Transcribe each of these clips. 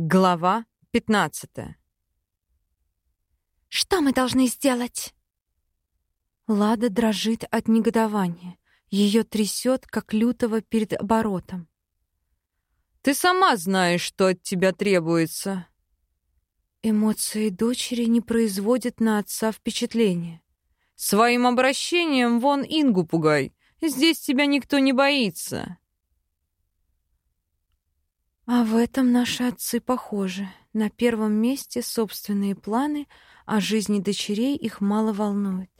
Глава 15. Что мы должны сделать? Лада дрожит от негодования. Ее трясет, как лютого перед оборотом. Ты сама знаешь, что от тебя требуется. Эмоции дочери не производят на отца впечатления. Своим обращением вон Ингу пугай. Здесь тебя никто не боится. А в этом наши отцы похожи. На первом месте собственные планы, а жизни дочерей их мало волнует.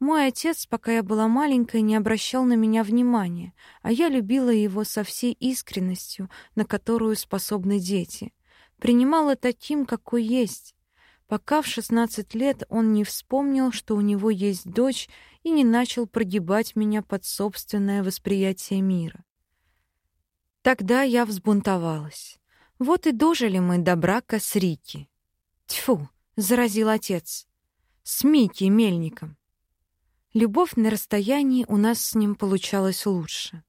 Мой отец, пока я была маленькой, не обращал на меня внимания, а я любила его со всей искренностью, на которую способны дети. Принимала таким, какой есть. Пока в 16 лет он не вспомнил, что у него есть дочь, и не начал прогибать меня под собственное восприятие мира. Тогда я взбунтовалась. Вот и дожили мы до брака с Рики. Тьфу, заразил отец. С Микки Мельником. Любовь на расстоянии у нас с ним получалась лучше.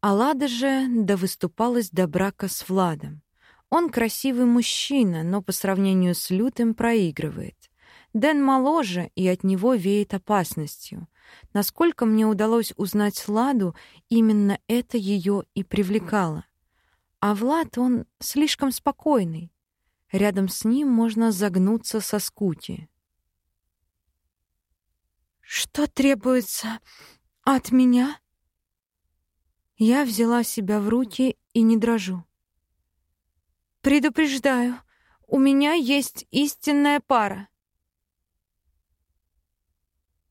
Алада же довыступалась до брака с Владом. Он красивый мужчина, но по сравнению с Лютым проигрывает. Дэн моложе, и от него веет опасностью. Насколько мне удалось узнать Ладу, именно это ее и привлекало. А Влад, он слишком спокойный. Рядом с ним можно загнуться со скуки. «Что требуется от меня?» Я взяла себя в руки и не дрожу. «Предупреждаю, у меня есть истинная пара.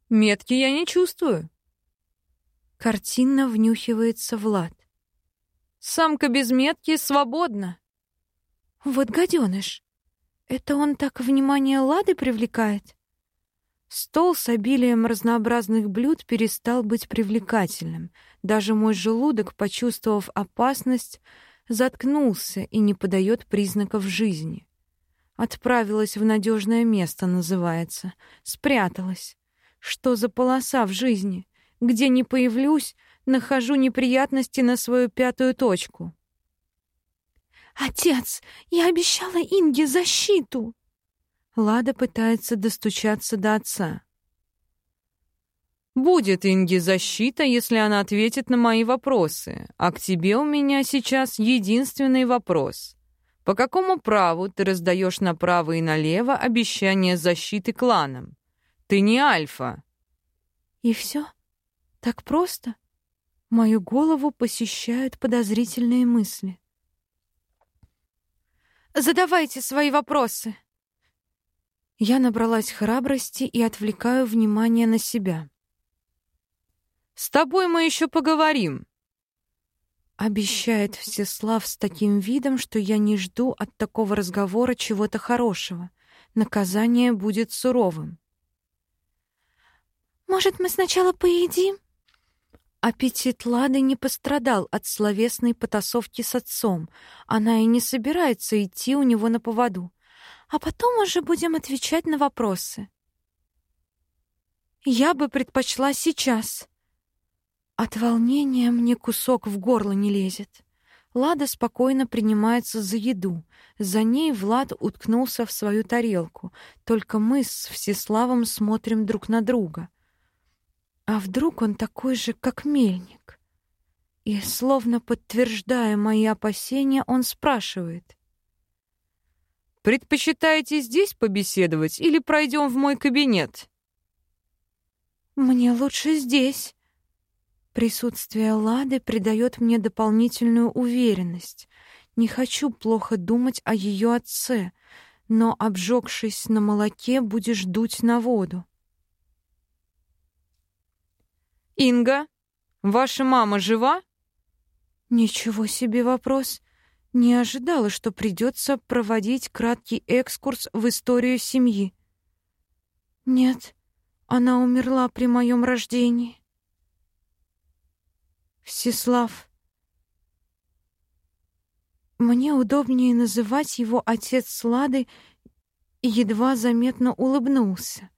Метки я не чувствую. Картинно внюхивается Влад. Самка без метки свободна. Вот гаденыш. Это он так внимание Лады привлекает? Стол с обилием разнообразных блюд перестал быть привлекательным. Даже мой желудок, почувствовав опасность, заткнулся и не подает признаков жизни. Отправилась в надежное место, называется. Спряталась. Что за полоса в жизни? Где не появлюсь, нахожу неприятности на свою пятую точку. «Отец, я обещала Инге защиту!» Лада пытается достучаться до отца. «Будет Инге защита, если она ответит на мои вопросы. А к тебе у меня сейчас единственный вопрос. По какому праву ты раздаешь направо и налево обещания защиты кланам? Ты не альфа. И все? Так просто? Мою голову посещают подозрительные мысли. Задавайте свои вопросы. Я набралась храбрости и отвлекаю внимание на себя. С тобой мы еще поговорим. Обещает Всеслав с таким видом, что я не жду от такого разговора чего-то хорошего. Наказание будет суровым. Может, мы сначала поедим? Аппетит Лады не пострадал от словесной потасовки с отцом. Она и не собирается идти у него на поводу. А потом уже будем отвечать на вопросы. Я бы предпочла сейчас. От волнения мне кусок в горло не лезет. Лада спокойно принимается за еду. За ней Влад уткнулся в свою тарелку. Только мы с Всеславом смотрим друг на друга. А вдруг он такой же, как мельник? И, словно подтверждая мои опасения, он спрашивает. «Предпочитаете здесь побеседовать или пройдем в мой кабинет?» «Мне лучше здесь». Присутствие Лады придает мне дополнительную уверенность. Не хочу плохо думать о ее отце, но, обжегшись на молоке, будешь дуть на воду. «Инга, ваша мама жива?» «Ничего себе вопрос. Не ожидала, что придется проводить краткий экскурс в историю семьи. Нет, она умерла при моем рождении. Всеслав. Мне удобнее называть его отец Слады едва заметно улыбнулся.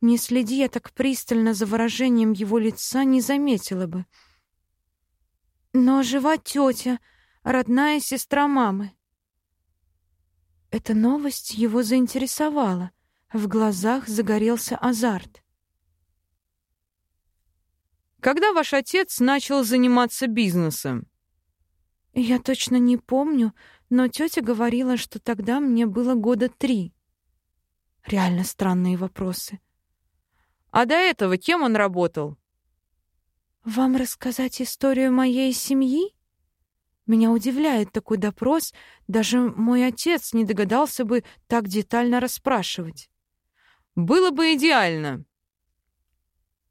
Не следи я так пристально за выражением его лица, не заметила бы. Но жива тетя, родная сестра мамы. Эта новость его заинтересовала. В глазах загорелся азарт. Когда ваш отец начал заниматься бизнесом? Я точно не помню, но тетя говорила, что тогда мне было года три. Реально странные вопросы. А до этого кем он работал? Вам рассказать историю моей семьи? Меня удивляет такой допрос, даже мой отец не догадался бы так детально расспрашивать. Было бы идеально.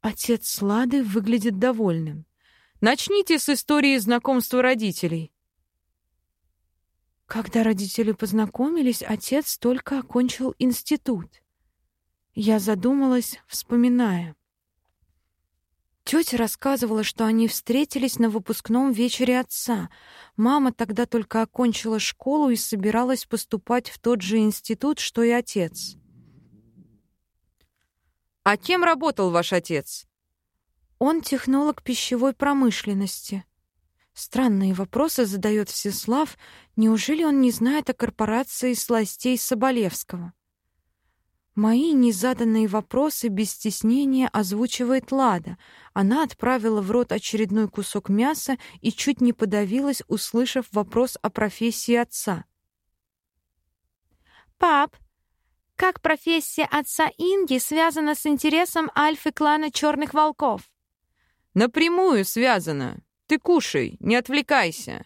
Отец Лады выглядит довольным. Начните с истории знакомства родителей. Когда родители познакомились, отец только окончил институт. Я задумалась, вспоминая. Тетя рассказывала, что они встретились на выпускном вечере отца. Мама тогда только окончила школу и собиралась поступать в тот же институт, что и отец. А кем работал ваш отец? Он технолог пищевой промышленности. Странные вопросы задает Всеслав. Неужели он не знает о корпорации сластей Соболевского? Мои незаданные вопросы без стеснения озвучивает Лада. Она отправила в рот очередной кусок мяса и чуть не подавилась, услышав вопрос о профессии отца. «Пап, как профессия отца Инги связана с интересом альфы клана Черных Волков?» «Напрямую связана. Ты кушай, не отвлекайся.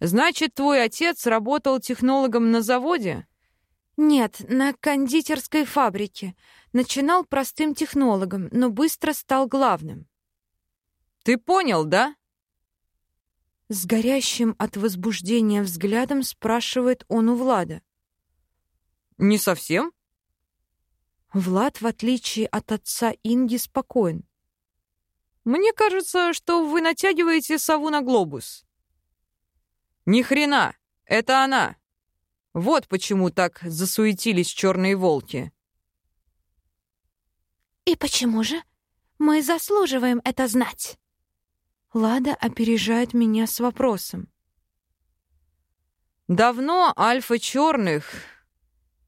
Значит, твой отец работал технологом на заводе? Нет, на кондитерской фабрике. Начинал простым технологом, но быстро стал главным. Ты понял, да? С горящим от возбуждения взглядом спрашивает он у Влада. Не совсем. Влад, в отличие от отца Инги, спокоен. Мне кажется, что вы натягиваете сову на глобус. Ни хрена, это она. Вот почему так засуетились черные волки. И почему же? Мы заслуживаем это знать. Лада опережает меня с вопросом. Давно альфа черных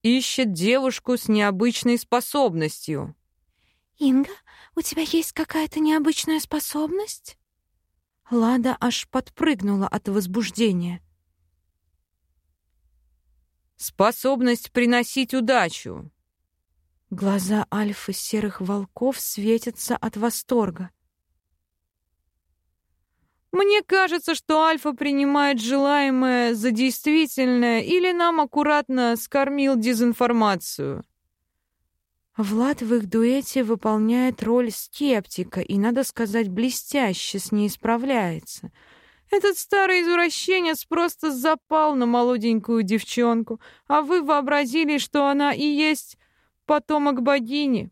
ищет девушку с необычной способностью. Инга, у тебя есть какая-то необычная способность?» Лада аж подпрыгнула от возбуждения. «Способность приносить удачу!» Глаза альфы серых волков светятся от восторга. «Мне кажется, что Альфа принимает желаемое за действительное или нам аккуратно скормил дезинформацию». Влад в их дуэте выполняет роль скептика и, надо сказать, блестяще с ней справляется. Этот старый извращенец просто запал на молоденькую девчонку, а вы вообразили, что она и есть потомок богини.